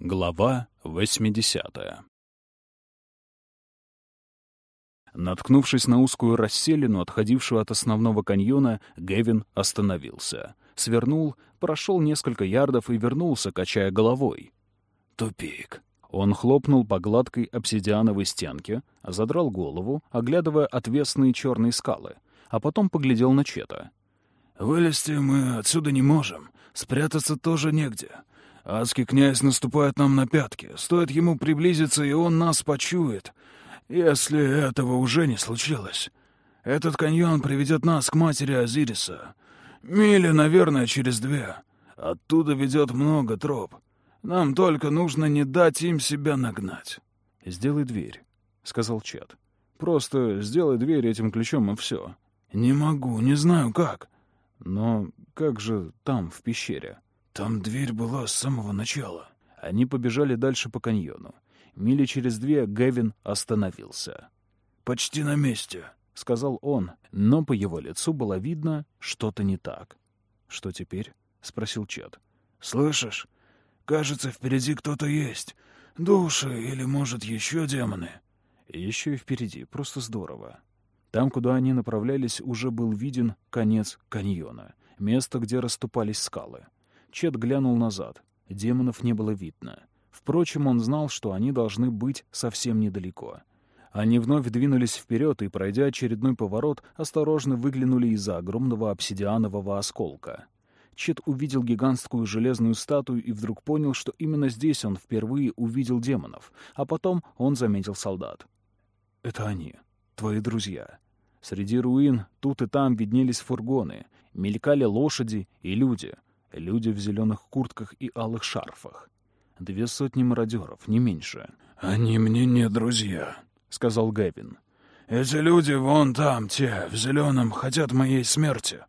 Глава 80 Наткнувшись на узкую расселину, отходившую от основного каньона, Гевин остановился. Свернул, прошел несколько ярдов и вернулся, качая головой. Тупик. Он хлопнул по гладкой обсидиановой стенке, задрал голову, оглядывая отвесные черные скалы, а потом поглядел на Чета. «Вылезти мы отсюда не можем, спрятаться тоже негде. Адский князь наступает нам на пятки. Стоит ему приблизиться, и он нас почует. Если этого уже не случилось. Этот каньон приведет нас к матери Азириса. Мили, наверное, через две. Оттуда ведет много троп. Нам только нужно не дать им себя нагнать. — Сделай дверь, — сказал Чат. — Просто сделай дверь этим ключом, и все. — Не могу, не знаю как. — Но как же там, в пещере? Там дверь была с самого начала. Они побежали дальше по каньону. Мили через две Гевин остановился. «Почти на месте», — сказал он, но по его лицу было видно что-то не так. «Что теперь?» — спросил Чет. «Слышишь? Кажется, впереди кто-то есть. Души или, может, еще демоны». «Еще и впереди. Просто здорово». Там, куда они направлялись, уже был виден конец каньона, место, где расступались скалы. Чет глянул назад. Демонов не было видно. Впрочем, он знал, что они должны быть совсем недалеко. Они вновь двинулись вперед и, пройдя очередной поворот, осторожно выглянули из-за огромного обсидианового осколка. Чет увидел гигантскую железную статую и вдруг понял, что именно здесь он впервые увидел демонов, а потом он заметил солдат. «Это они, твои друзья». Среди руин тут и там виднелись фургоны, мелькали лошади и люди — Люди в зеленых куртках и алых шарфах. Две сотни мародеров, не меньше. «Они мне не друзья», — сказал Гэвин. «Эти люди вон там, те, в зеленом, хотят моей смерти.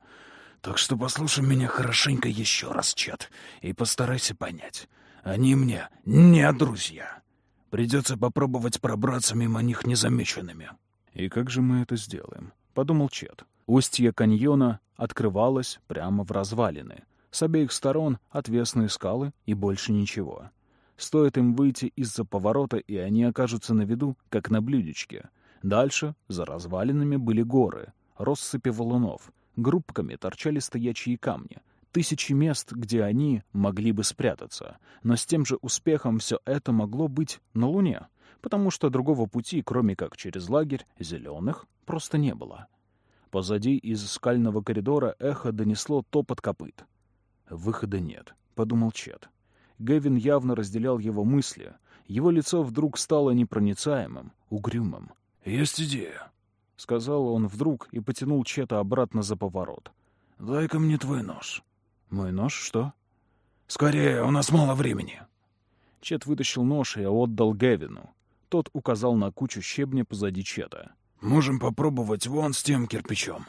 Так что послушай меня хорошенько еще раз, Чет, и постарайся понять. Они мне не друзья. Придется попробовать пробраться мимо них незамеченными». «И как же мы это сделаем?» — подумал Чет. Устье каньона открывалось прямо в развалины. С обеих сторон отвесные скалы и больше ничего. Стоит им выйти из-за поворота, и они окажутся на виду, как на блюдечке. Дальше, за развалинами, были горы, россыпи валунов. Группками торчали стоячие камни. Тысячи мест, где они могли бы спрятаться. Но с тем же успехом все это могло быть на Луне, потому что другого пути, кроме как через лагерь зеленых, просто не было. Позади из скального коридора эхо донесло топот копыт. «Выхода нет», — подумал Чет. Гэвин явно разделял его мысли. Его лицо вдруг стало непроницаемым, угрюмым. «Есть идея», — сказал он вдруг и потянул Чета обратно за поворот. «Дай-ка мне твой нож». «Мой нож? Что?» «Скорее, у нас мало времени». Чет вытащил нож и отдал Гэвину. Тот указал на кучу щебня позади Чета. «Можем попробовать вон с тем кирпичом».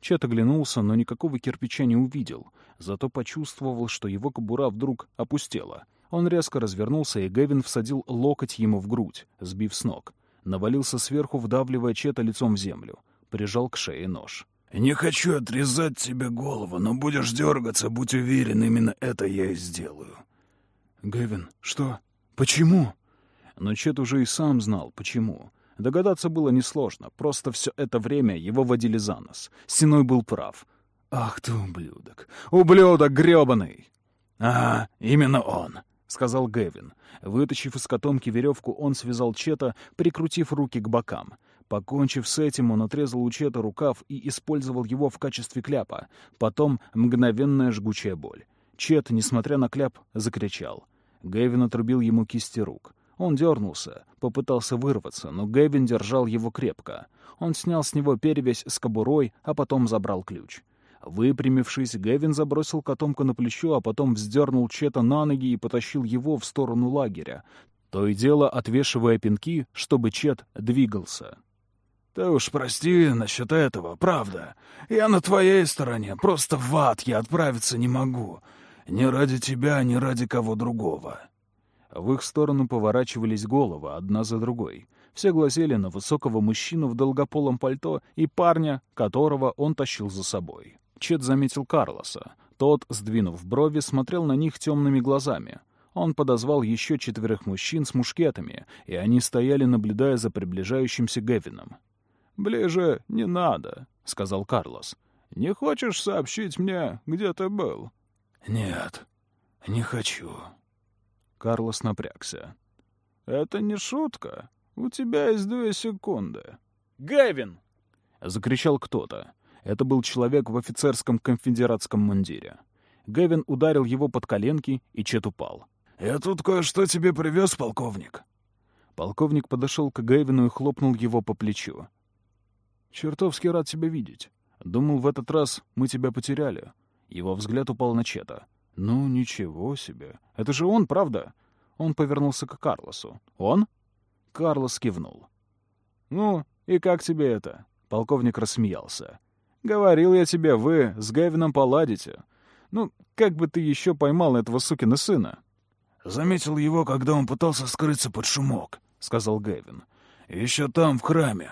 Чет оглянулся, но никакого кирпича не увидел, зато почувствовал, что его кобура вдруг опустела. Он резко развернулся, и Гевин всадил локоть ему в грудь, сбив с ног. Навалился сверху, вдавливая Чета лицом в землю. Прижал к шее нож. «Не хочу отрезать тебе голову, но будешь дергаться, будь уверен, именно это я и сделаю». «Гевин, что? Почему?» Но Чет уже и сам знал, почему. Догадаться было несложно, просто все это время его водили за нос. Синой был прав. «Ах ты, ублюдок! Ублюдок грёбаный!» «Ага, именно он!» — сказал Гэвин. Вытащив из котомки веревку, он связал Чета, прикрутив руки к бокам. Покончив с этим, он отрезал у Чета рукав и использовал его в качестве кляпа. Потом мгновенная жгучая боль. Чет, несмотря на кляп, закричал. Гэвин отрубил ему кисти рук. Он дернулся, попытался вырваться, но Гэвин держал его крепко. Он снял с него перевязь с кобурой, а потом забрал ключ. Выпрямившись, Гэвин забросил котомку на плечо, а потом вздернул Чета на ноги и потащил его в сторону лагеря, то и дело отвешивая пинки, чтобы Чет двигался. «Ты уж прости насчет этого, правда. Я на твоей стороне, просто в ад я отправиться не могу. Ни ради тебя, ни ради кого другого». В их сторону поворачивались головы, одна за другой. Все глазели на высокого мужчину в долгополом пальто и парня, которого он тащил за собой. Чет заметил Карлоса. Тот, сдвинув брови, смотрел на них темными глазами. Он подозвал еще четверых мужчин с мушкетами, и они стояли, наблюдая за приближающимся Гевином. «Ближе не надо», — сказал Карлос. «Не хочешь сообщить мне, где ты был?» «Нет, не хочу». Карлос напрягся. «Это не шутка. У тебя есть две секунды». «Гэвин!» — закричал кто-то. Это был человек в офицерском конфедератском мундире. Гэвин ударил его под коленки, и Чет упал. «Я тут кое-что тебе привез, полковник». Полковник подошел к Гэвину и хлопнул его по плечу. «Чертовски рад тебя видеть. Думал, в этот раз мы тебя потеряли». Его взгляд упал на Чета. «Ну, ничего себе. Это же он, правда?» Он повернулся к Карлосу. «Он?» Карлос кивнул. «Ну, и как тебе это?» Полковник рассмеялся. «Говорил я тебе, вы с Гэвином поладите. Ну, как бы ты еще поймал этого сукина сына?» «Заметил его, когда он пытался скрыться под шумок», — сказал Гэвин. «Еще там, в храме.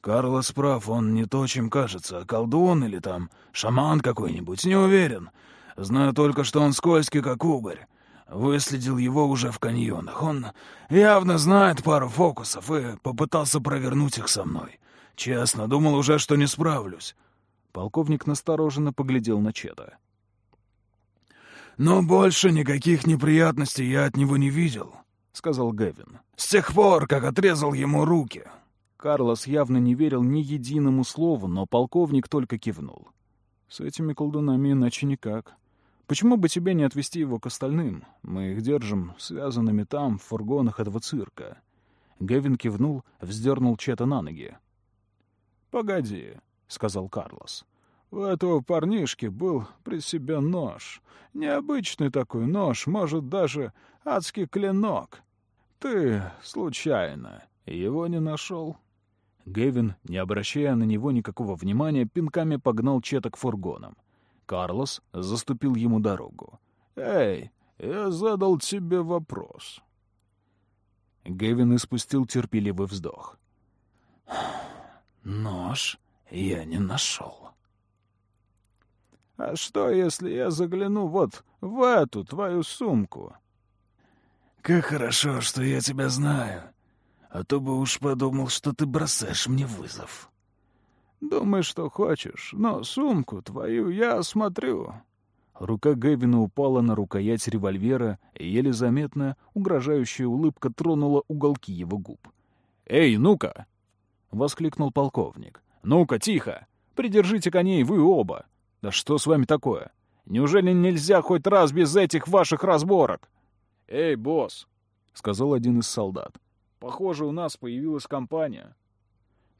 Карлос прав, он не то, чем кажется, а колдун или там шаман какой-нибудь, не уверен. Знаю только, что он скользкий, как угорь. Выследил его уже в каньонах. Он явно знает пару фокусов и попытался провернуть их со мной. Честно, думал уже, что не справлюсь. Полковник настороженно поглядел на Чета. «Но больше никаких неприятностей я от него не видел», — сказал Гэвин. «С тех пор, как отрезал ему руки». Карлос явно не верил ни единому слову, но полковник только кивнул. «С этими колдунами иначе никак. Почему бы тебе не отвезти его к остальным? Мы их держим связанными там, в фургонах этого цирка». Гэвин кивнул, вздернул Чета на ноги. «Погоди», — сказал Карлос. У этого парнишки был при себе нож. Необычный такой нож, может, даже адский клинок. Ты, случайно, его не нашел?» Гевин, не обращая на него никакого внимания, пинками погнал Чета к фургонам. Карлос заступил ему дорогу. «Эй, я задал тебе вопрос». Гевин испустил терпеливый вздох. «Нож я не нашел». А что, если я загляну вот в эту твою сумку? Как хорошо, что я тебя знаю. А то бы уж подумал, что ты бросаешь мне вызов. Думай, что хочешь, но сумку твою я осмотрю. Рука Гэвина упала на рукоять револьвера, и еле заметная, угрожающая улыбка тронула уголки его губ. «Эй, ну-ка!» — воскликнул полковник. «Ну-ка, тихо! Придержите коней вы оба! Да что с вами такое? Неужели нельзя хоть раз без этих ваших разборок? Эй, босс, сказал один из солдат. Похоже, у нас появилась компания.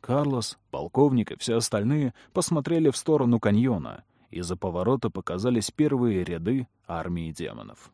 Карлос, полковник и все остальные посмотрели в сторону каньона. Из-за поворота показались первые ряды армии демонов.